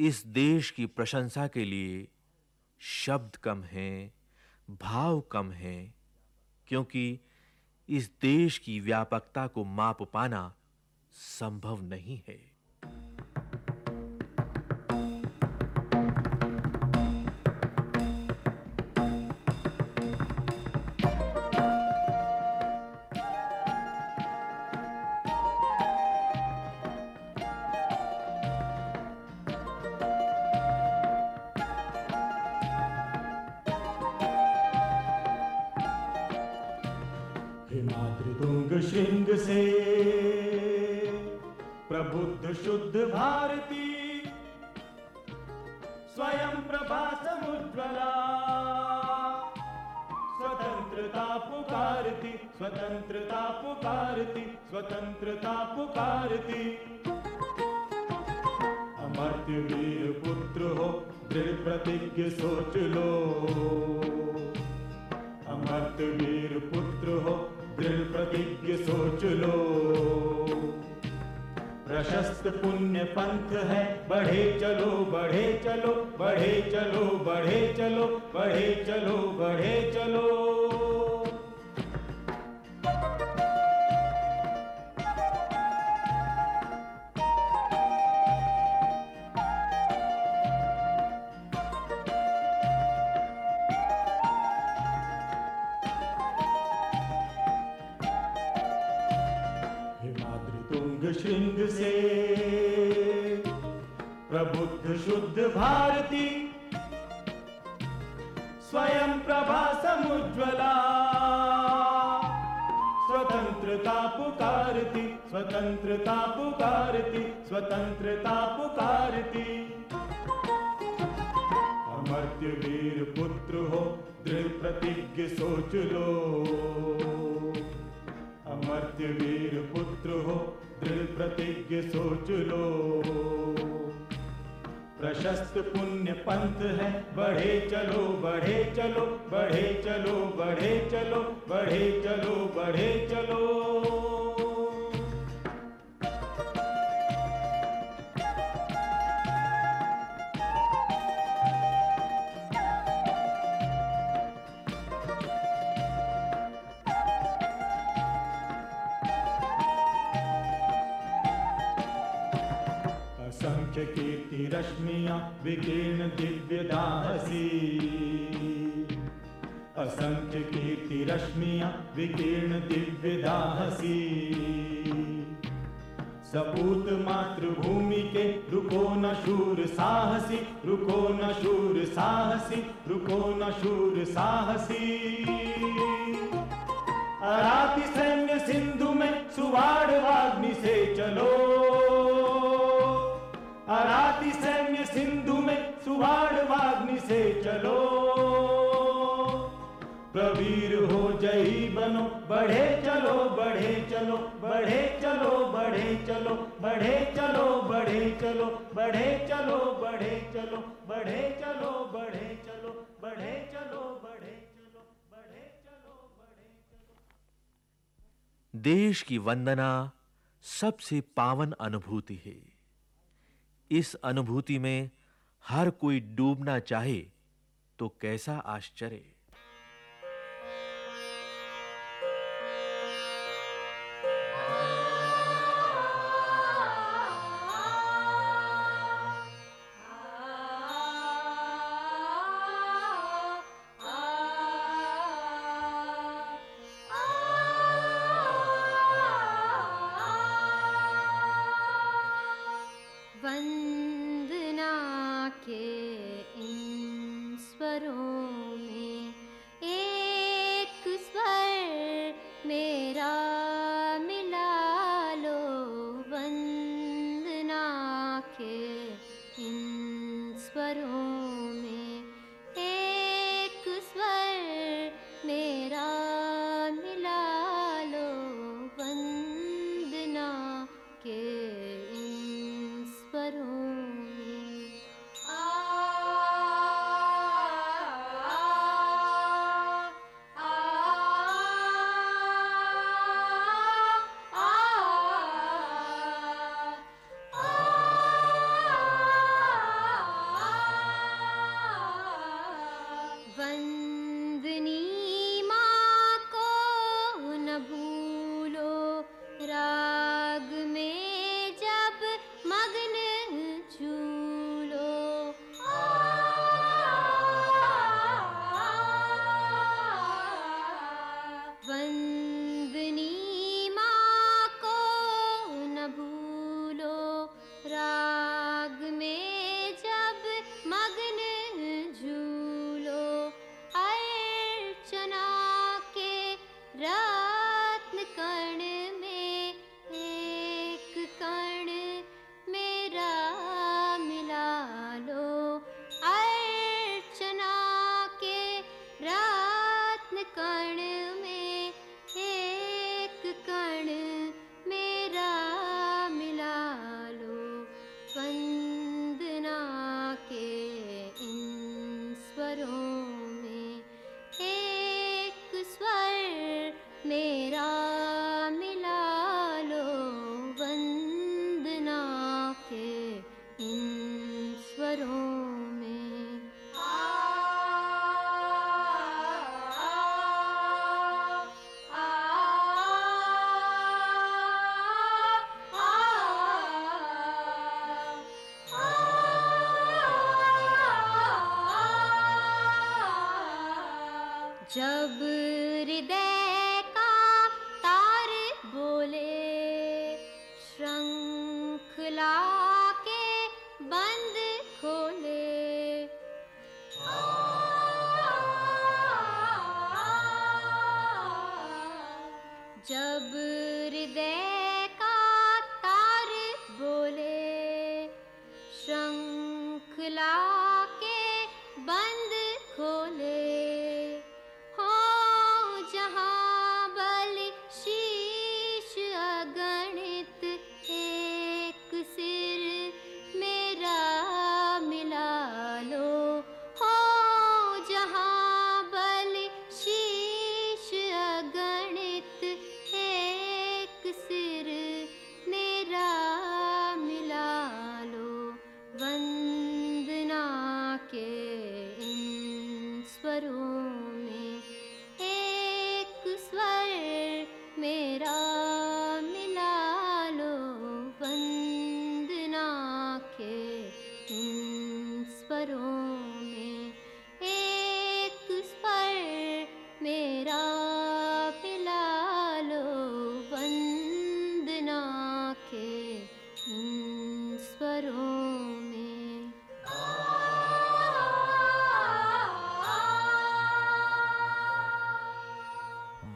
इस देश की प्रशंसा के लिए शब्द कम हैं, भाव कम हैं, क्योंकि इस देश की व्यापकता को माप पाना संभव नहीं है। स्वतंत्रता पुकारती स्वतंत्रता पुकारती। अमर्त्य वीर पुत्र हो, दृढ़ प्रतिज्ञ सोच लो। अमर्त वीर पुत्र हो, दृढ़ प्रतिज्ञ सोच लो। प्रशस्त पुण्य पंथ है, बढ़े चलो बढ़े चलो बढ़े चलो बढ़े चलो बढ़े चलो बढ़े चलो। समुज्वला स्वतंत्रता पुकारती स्वतंत्रता पुकारती स्वतंत्रता पुकारती अमर्त्य वीर पुत्र हो, दृढ़ प्रतिज्ञ सोच लो। अमर्त्य वीर पुत्र हो, दृढ़ प्रतिज्ञ सोच लो। प्रशस्त पुण्य पंथ है। बढ़े चलो बढ़े चलो बढ़े चलो बढ़े चलो बढ़े चलो बढ़े चलो। कीर्ति रश्मियाँ विकीर्ण दिव्य दाहसी असंख्य कीर्ति रश्मियाँ विकीर्ण दिव्य दाहसी सपूत मातृभूमि के रुको न शूर साहसी, रुको न शूर साहसी, रुको न शूर साहसी। अराति सैन्य सिंधु में सुवाड़ वाग्नि से चलो। अराति सैन्य सिंधु में सुवाड़ वाग्नि से चलो प्रवीर हो जयी बनो बढ़े चलो बढ़े चलो बढ़े चलो बढ़े चलो बढ़े चलो बढ़े चलो बढ़े चलो बढ़े चलो बढ़े चलो बढ़े चलो बढ़े चलो बढ़े चलो बढ़े चलो बढ़े चलो देश की वंदना सबसे पावन अनुभूति है इस अनुभूति में हर कोई डूबना चाहे तो कैसा आश्चर्य।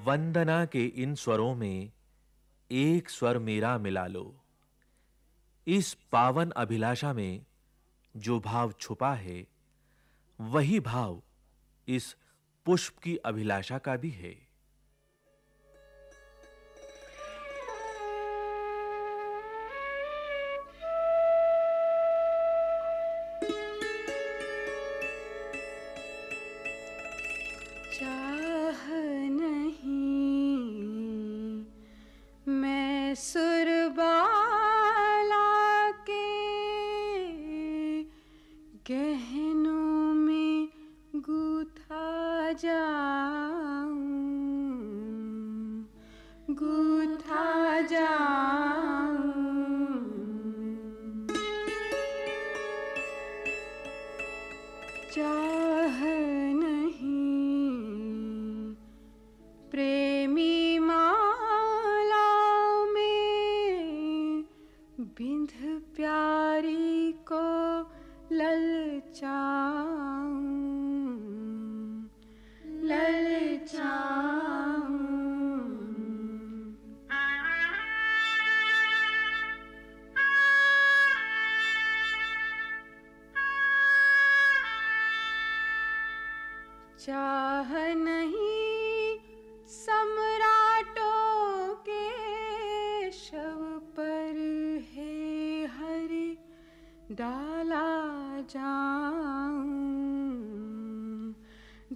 वंदना के इन स्वरों में एक स्वर मेरा मिला लो। इस पावन अभिलाषा में जो भाव छुपा है, वही भाव इस पुष्प की अभिलाषा का भी है।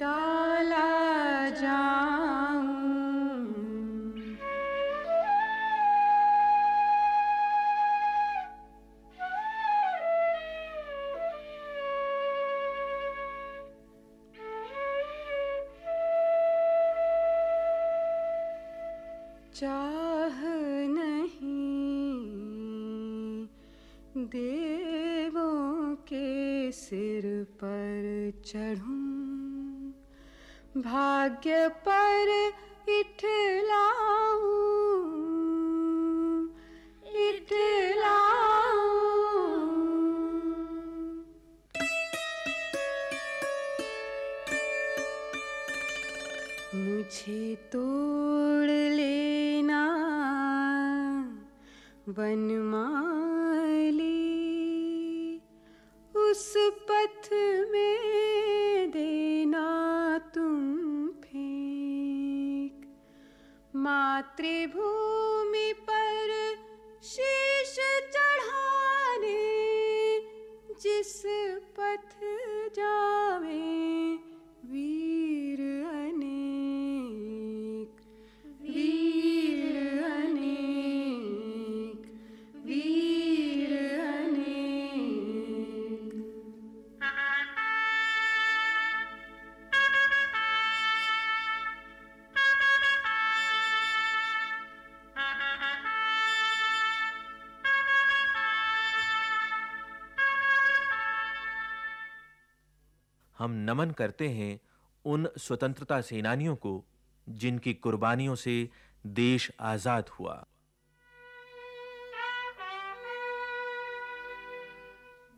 डाला जा बनमाली उस पथ में देना तुम फेंक। मातृभूमि पर शीश चढ़ाने जिस पथ जावे नमन करते हैं उन स्वतंत्रता सेनानियों को, जिनकी कुर्बानियों से देश आज़ाद हुआ।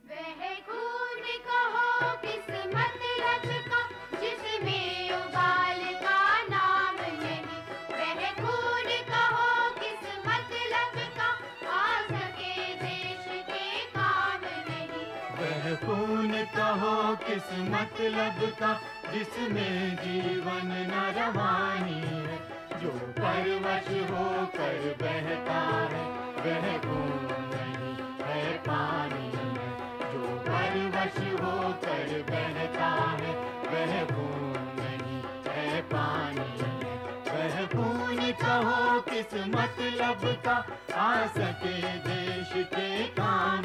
वह खून कहो कि किस मतलब का, जिसमें जीवन न रवानी है, जो परवश होकर बहता है, वह खून नहीं है पानी है जो परवश होकर बहता है, वह खून नहीं है पानी है वह खून कहो किस मतलब का, आ सके देश के काम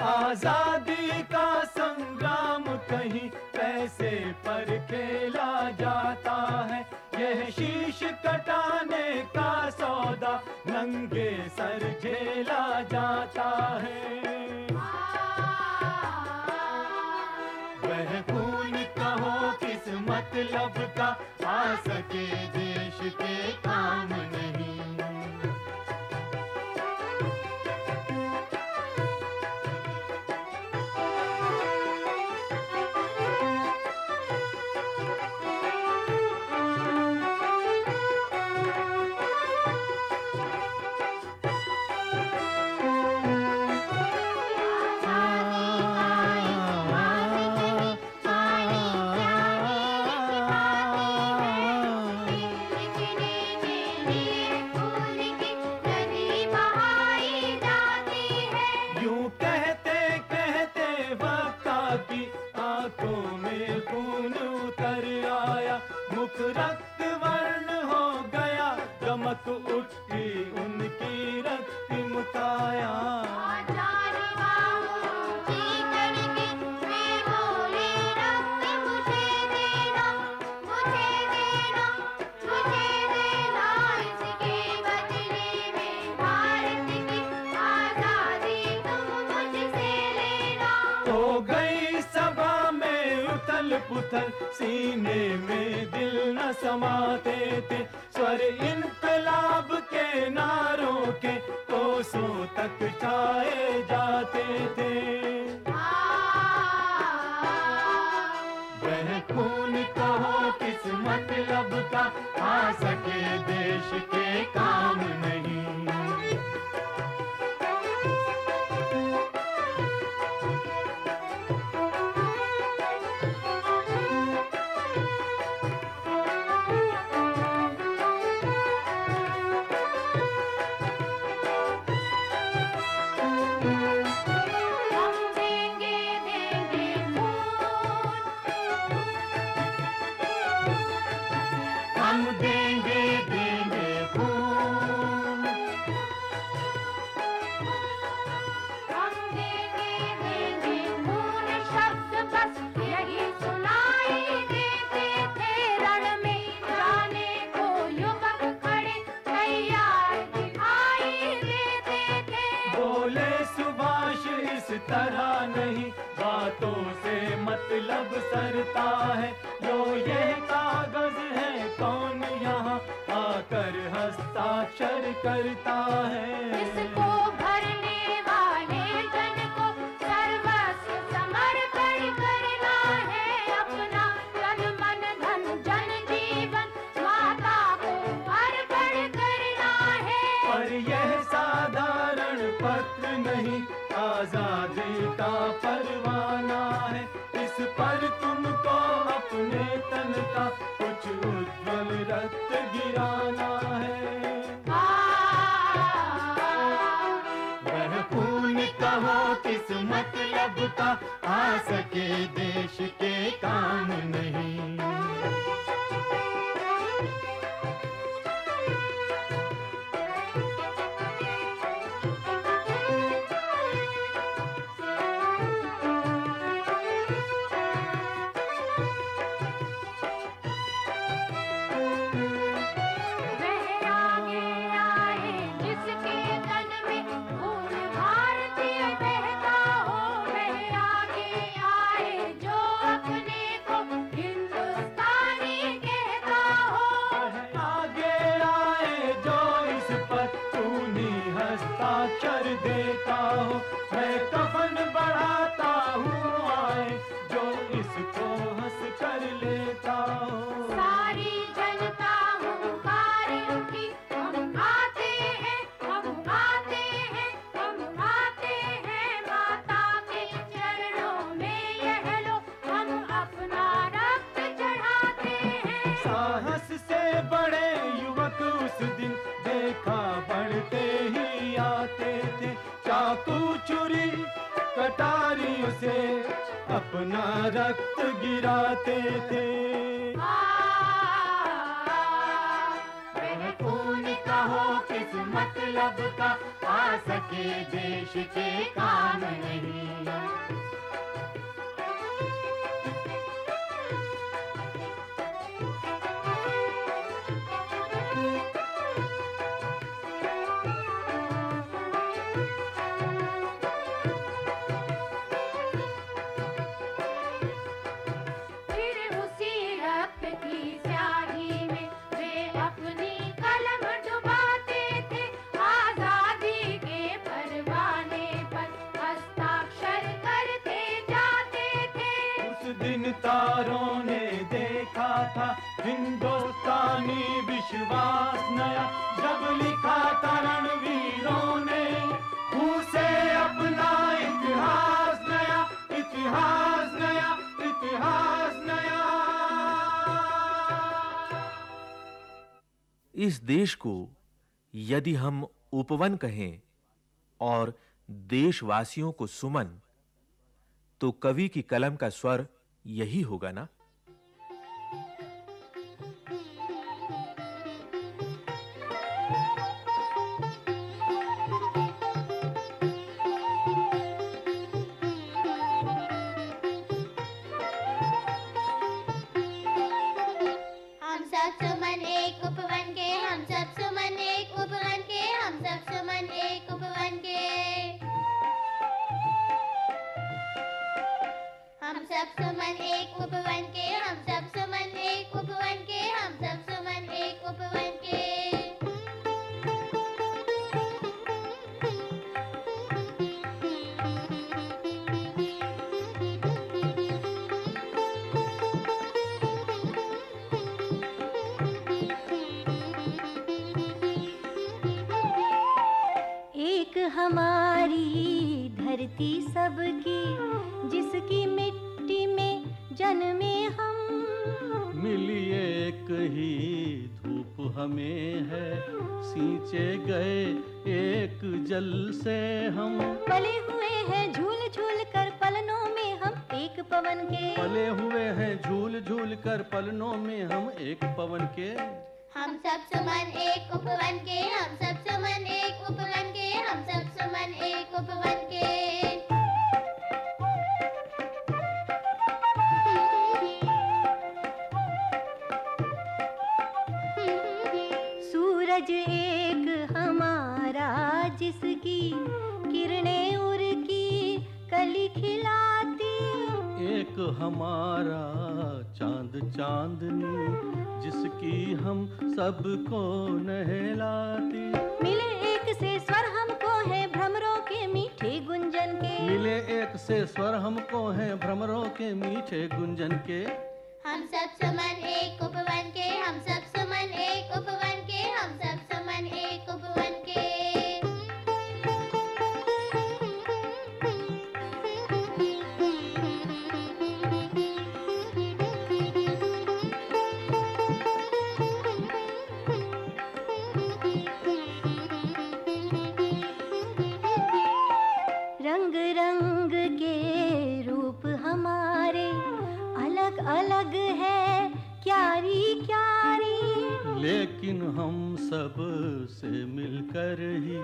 आज़ादी का संग्राम कहीं पैसे पर खेला जाता है। यह शीश कटाने का सौदा नंगे सर झेला जाता है। समाते थे स्वर इनकलाब के नारों के कोसों तक छाए जाते थे। वह खून कहो किस मतलब का आ सके देश के काम। करता है। इसको भरने वाले जन को सर्वस्व समर्पण करना है। अपना तन मन धन जन जीवन माता को अर्पण करना है। पर यह साधारण पत्र नहीं आज़ादी का परवाना है। इस पर तुमको अपने तन का कुछ उज्जवल रक्त गिराना मतलब आ सके देश के काम नहीं। अपना रक्त गिराते थे। खून का कहो किस मतलब का, आ सके देश के काम नहीं। इस देश को यदि हम उपवन कहें और देशवासियों को सुमन तो कवि की कलम का स्वर यही होगा ना? सुमन एक उपवन के, हम सब सुमन एक उपवन के, हम सब सुमन एक उपवन के। हमारी धरती सबकी, जिसकी मिट्टी में जन्मे हम। मिली एक ही धूप हमें है। सींचे गए एक जल से हम। पले हुए हैं झूल झूल कर पलनों में हम एक पवन के। पले हुए हैं झूल झूल कर पलनों में हम एक पवन के। हम सब सुमन एक उपवन के हम सब सुमन एक उपवन के हम सब सुमन एक उपवन के। सूरज एक हमारा जिसकी किरणें उड़ की कली खिलाती एक हमारा चाँद चांदनी जिसकी हम सबको नहलाती। मिले एक से स्वर हमको है भ्रमरों के मीठे गुंजन के। मिले एक से स्वर हमको है भ्रमरों के मीठे गुंजन के। हम सब सुमन एक उपवन के हम सब अलग है क्यारी क्यारी। लेकिन हम सबसे मिलकर ही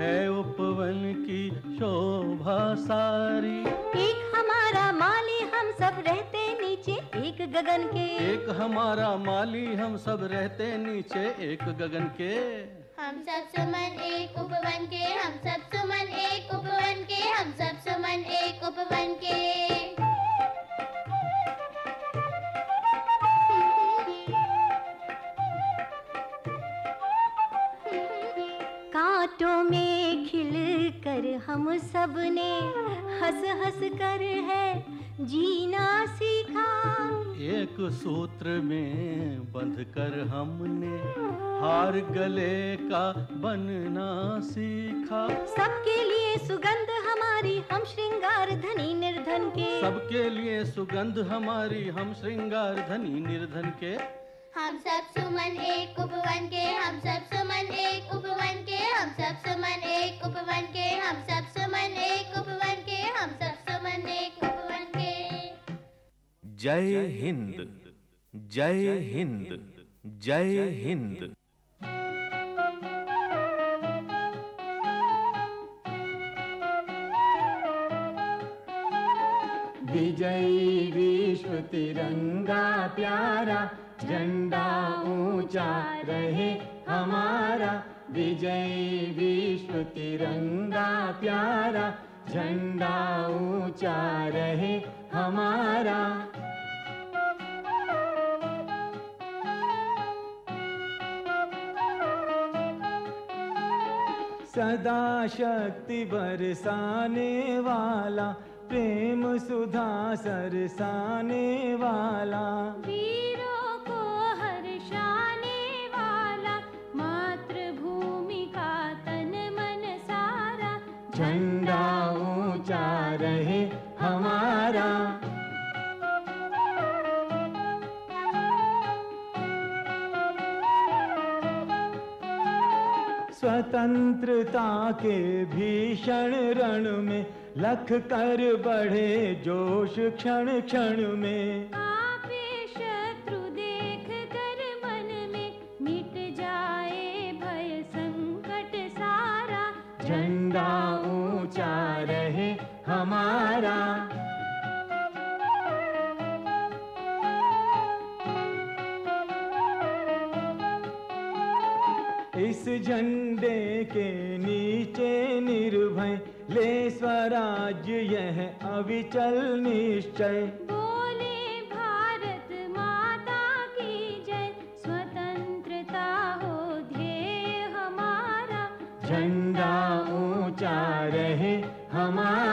है उपवन की शोभा सारी। एक हमारा माली हम सब रहते नीचे एक गगन के। एक हमारा माली हम सब रहते नीचे एक गगन के। हम सब सुमन एक उपवन के हम सब सुमन एक उपवन के हम सब सुमन एक उपवन के। कांटों में खिल कर हम सबने हंस हंस कर है जीना सीखा। एक सूत्र में बंध कर हमने हार गले का बनना सीखा। सबके लिए सुगंध हमारी हम श्रृंगार धनी निर्धन के। सबके लिए सुगंध हमारी हम श्रृंगार धनी निर्धन के। हम सब सुमन एक उपवन के हम सब सुमन एक उपवन के हम सब सुमन एक उपवन के हम सब सुमन एक उपवन के हम सब सुमन एक उपवन के। जय हिंद जय हिंद जय हिंद। विजयी विश्व तिरंगा प्यारा झंडा ऊँचा रहे हमारा। विजयी विश्व तिरंगा प्यारा। झंडा ऊँचा रहे हमारा। सदा शक्ति बरसाने वाला, प्रेम सुधा सरसाने वाला। स्वतंत्रता के भीषण रण में लख कर बढ़े जोश क्षण क्षण में। आपे शत्रु देख कर मन में मिट जाए भय संकट सारा। झंडा ऊँचा रहे हमारा। इस झंडे के नीचे निर्भय ले स्वराज्य यह अविचल निश्चय। बोले भारत माता की जय स्वतंत्रता हो ध्येय हमारा। झंडा ऊँचा रहे हमारा।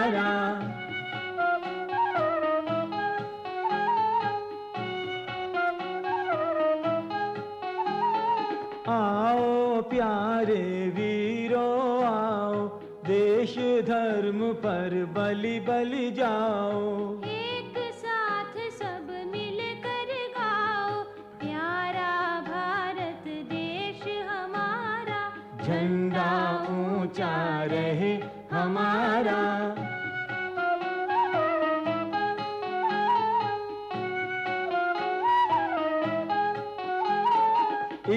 बलि बलि जाओ। एक साथ सब मिल कर गाओ। प्यारा भारत देश हमारा। झंडा ऊँचा रहे हमारा।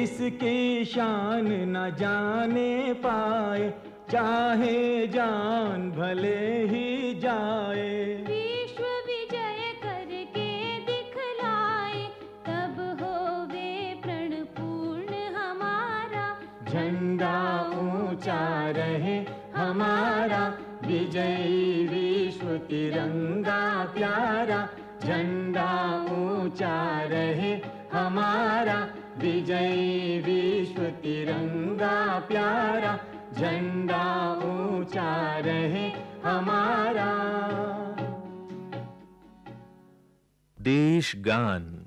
इसकी शान न जाने पाए। चाहे जान भले ही जाए। विश्व विजय करके दिखलाए तब होवे प्रण पूर्ण हमारा। झंडा ऊँचा रहे हमारा विजयी विश्व तिरंगा प्यारा। झंडा ऊँचा रहे हमारा विजयी विश्व तिरंगा प्यारा। झंडा ऊँचा रहे हमारा। देश गान।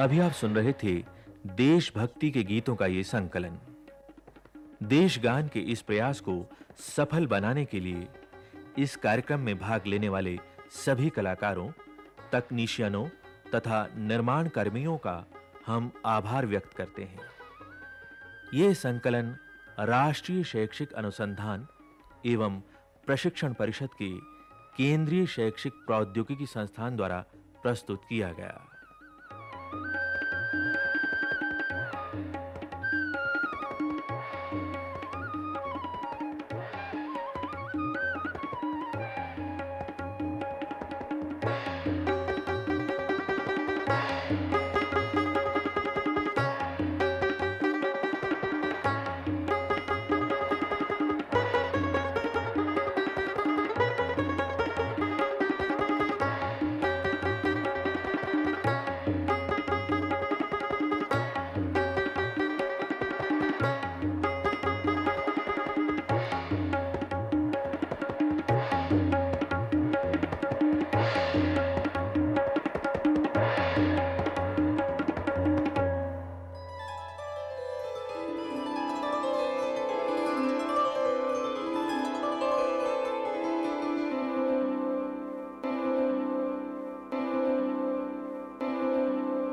अभी आप सुन रहे थे देशभक्ति के गीतों का ये संकलन। देशगान के इस प्रयास को सफल बनाने के लिए इस कार्यक्रम में भाग लेने वाले सभी कलाकारों, तकनीशियनों तथा निर्माण कर्मियों का हम आभार व्यक्त करते हैं। यह संकलन राष्ट्रीय शैक्षिक अनुसंधान एवं प्रशिक्षण परिषद के केंद्रीय शैक्षिक प्रौद्योगिकी संस्थान द्वारा प्रस्तुत किया गया।